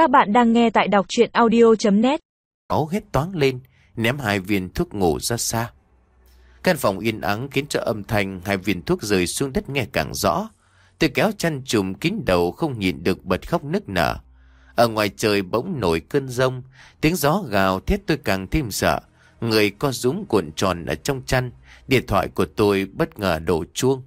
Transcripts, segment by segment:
Các bạn đang nghe tại đọc chuyện audio.net áo hết toáng lên, ném hai viên thuốc ngủ ra xa. Căn phòng yên ắng khiến cho âm thanh hai viên thuốc rơi xuống đất nghe càng rõ. Tôi kéo chăn trùm kín đầu không nhìn được bật khóc nức nở. Ở ngoài trời bỗng nổi cơn rông, tiếng gió gào thét tôi càng thêm sợ. Người co rúm cuộn tròn ở trong chăn, điện thoại của tôi bất ngờ đổ chuông.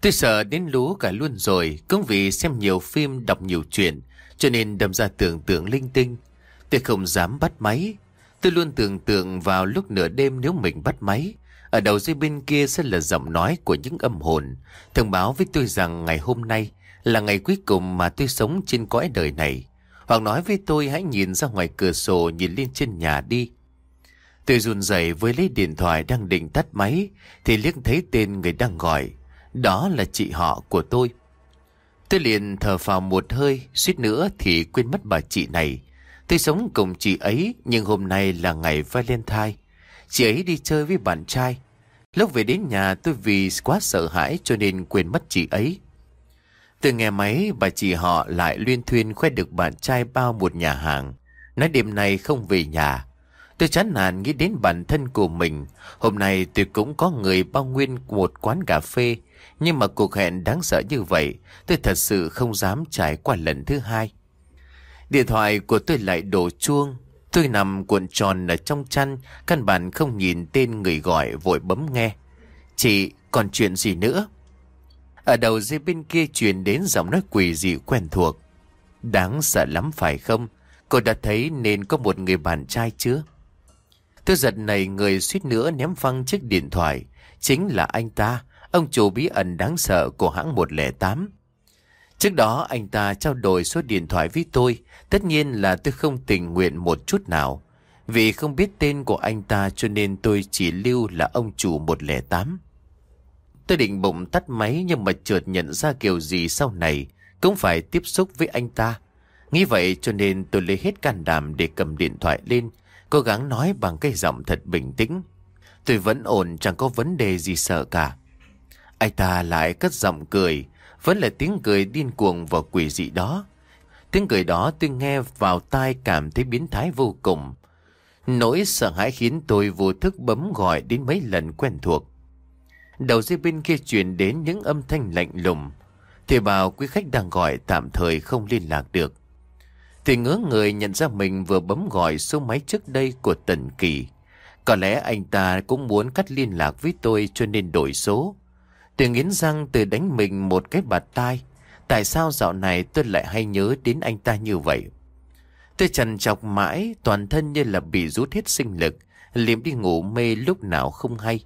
Tôi sợ đến lú cả luôn rồi, cũng vì xem nhiều phim, đọc nhiều chuyện, cho nên đâm ra tưởng tượng linh tinh. Tôi không dám bắt máy. Tôi luôn tưởng tượng vào lúc nửa đêm nếu mình bắt máy. Ở đầu dây bên kia sẽ là giọng nói của những âm hồn. Thông báo với tôi rằng ngày hôm nay là ngày cuối cùng mà tôi sống trên cõi đời này. Hoặc nói với tôi hãy nhìn ra ngoài cửa sổ, nhìn lên trên nhà đi. Tôi run rẩy với lấy điện thoại đang định tắt máy thì liếc thấy tên người đang gọi. Đó là chị họ của tôi. Tôi liền thở phào một hơi, suýt nữa thì quên mất bà chị này. Tôi sống cùng chị ấy, nhưng hôm nay là ngày Valentine. Chị ấy đi chơi với bạn trai. Lúc về đến nhà tôi vì quá sợ hãi cho nên quên mất chị ấy. Từ nghe máy, bà chị họ lại luyên thuyên khoe được bạn trai bao một nhà hàng. Nói đêm nay không về nhà. Tôi chán nản nghĩ đến bản thân của mình. Hôm nay tôi cũng có người bao nguyên một quán cà phê. Nhưng mà cuộc hẹn đáng sợ như vậy, tôi thật sự không dám trải qua lần thứ hai. Điện thoại của tôi lại đổ chuông. Tôi nằm cuộn tròn ở trong chăn, căn bản không nhìn tên người gọi vội bấm nghe. Chị, còn chuyện gì nữa? Ở đầu dây bên kia truyền đến giọng nói quỷ dị quen thuộc. Đáng sợ lắm phải không? Cô đã thấy nên có một người bạn trai chưa? Tôi giật này người suýt nữa ném văng chiếc điện thoại. Chính là anh ta, ông chủ bí ẩn đáng sợ của hãng 108. Trước đó anh ta trao đổi số điện thoại với tôi, tất nhiên là tôi không tình nguyện một chút nào. Vì không biết tên của anh ta cho nên tôi chỉ lưu là ông chủ 108. Tôi định bụng tắt máy nhưng mà chợt nhận ra kiểu gì sau này cũng phải tiếp xúc với anh ta. Nghĩ vậy cho nên tôi lấy hết can đảm để cầm điện thoại lên, cố gắng nói bằng cái giọng thật bình tĩnh. Tôi vẫn ổn chẳng có vấn đề gì sợ cả. Anh ta lại cất giọng cười, vẫn là tiếng cười điên cuồng và quỷ dị đó. Tiếng cười đó tôi nghe vào tai cảm thấy biến thái vô cùng. Nỗi sợ hãi khiến tôi vô thức bấm gọi đến mấy lần quen thuộc. Đầu dây bên kia truyền đến những âm thanh lạnh lùng. Thì bảo quý khách đang gọi tạm thời không liên lạc được. Thì ngỡ người nhận ra mình vừa bấm gọi số máy trước đây của Tần Kỳ. Có lẽ anh ta cũng muốn cắt liên lạc với tôi cho nên đổi số. Tôi nghiến răng từ đánh mình một cái bạt tai. Tại sao dạo này tôi lại hay nhớ đến anh ta như vậy? Tôi trần chọc mãi, toàn thân như là bị rút hết sinh lực, liệm đi ngủ mê lúc nào không hay.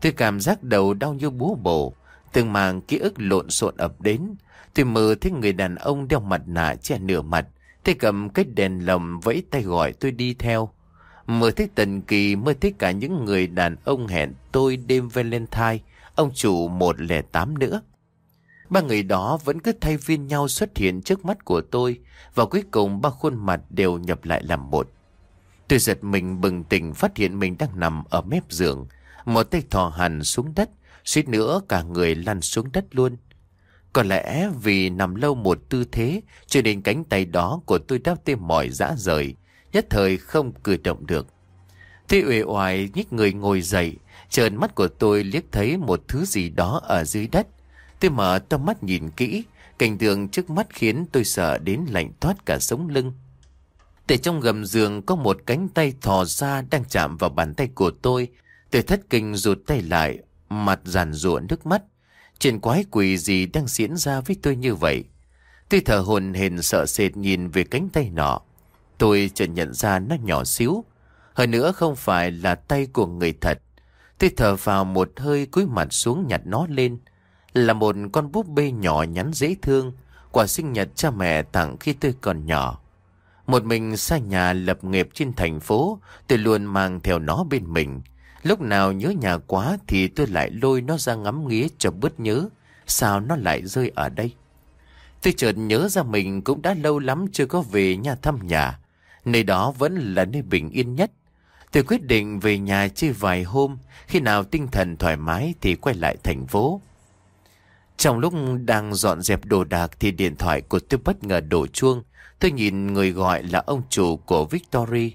Tôi cảm giác đầu đau như búa bổ, từng màng ký ức lộn xộn ập đến. Tôi mơ thấy người đàn ông đeo mặt nạ che nửa mặt, thế cầm cái đèn lồng vẫy tay gọi tôi đi theo. mới thấy tần kỳ, mới thấy cả những người đàn ông hẹn tôi đêm Valentine, ông chủ 108 nữa. Ba người đó vẫn cứ thay phiên nhau xuất hiện trước mắt của tôi và cuối cùng ba khuôn mặt đều nhập lại làm một. Tôi giật mình bừng tỉnh phát hiện mình đang nằm ở mép giường, một tay thò hẳn xuống đất, suýt nữa cả người lăn xuống đất luôn. Có lẽ vì nằm lâu một tư thế cho nên cánh tay đó của tôi đau tê mỏi dã rời, nhất thời không cử động được. Thế uể oải nhích người ngồi dậy, trợn mắt của tôi liếc thấy một thứ gì đó ở dưới đất. Tôi mở to mắt nhìn kỹ, cảnh tượng trước mắt khiến tôi sợ đến lạnh toát cả sống lưng. Tại trong gầm giường có một cánh tay thò ra đang chạm vào bàn tay của tôi. Tôi thất kinh rụt tay lại, mặt giàn rụa nước mắt. Chuyện quái quỷ gì đang diễn ra với tôi như vậy? Tôi thở hồn hển sợ sệt nhìn về cánh tay nọ. Tôi chợt nhận ra nó nhỏ xíu. Hơn nữa không phải là tay của người thật. Tôi thở vào một hơi cúi mặt xuống nhặt nó lên. Là một con búp bê nhỏ nhắn dễ thương. Quà sinh nhật cha mẹ tặng khi tôi còn nhỏ. Một mình xa nhà lập nghiệp trên thành phố, tôi luôn mang theo nó bên mình. Lúc nào nhớ nhà quá thì tôi lại lôi nó ra ngắm nghía cho bớt nhớ. Sao nó lại rơi ở đây? Tôi chợt nhớ ra mình cũng đã lâu lắm chưa có về nhà thăm nhà. Nơi đó vẫn là nơi bình yên nhất. Tôi quyết định về nhà chơi vài hôm, khi nào tinh thần thoải mái thì quay lại thành phố. Trong lúc đang dọn dẹp đồ đạc thì điện thoại của tôi bất ngờ đổ chuông. Tôi nhìn người gọi là ông chủ của Victory.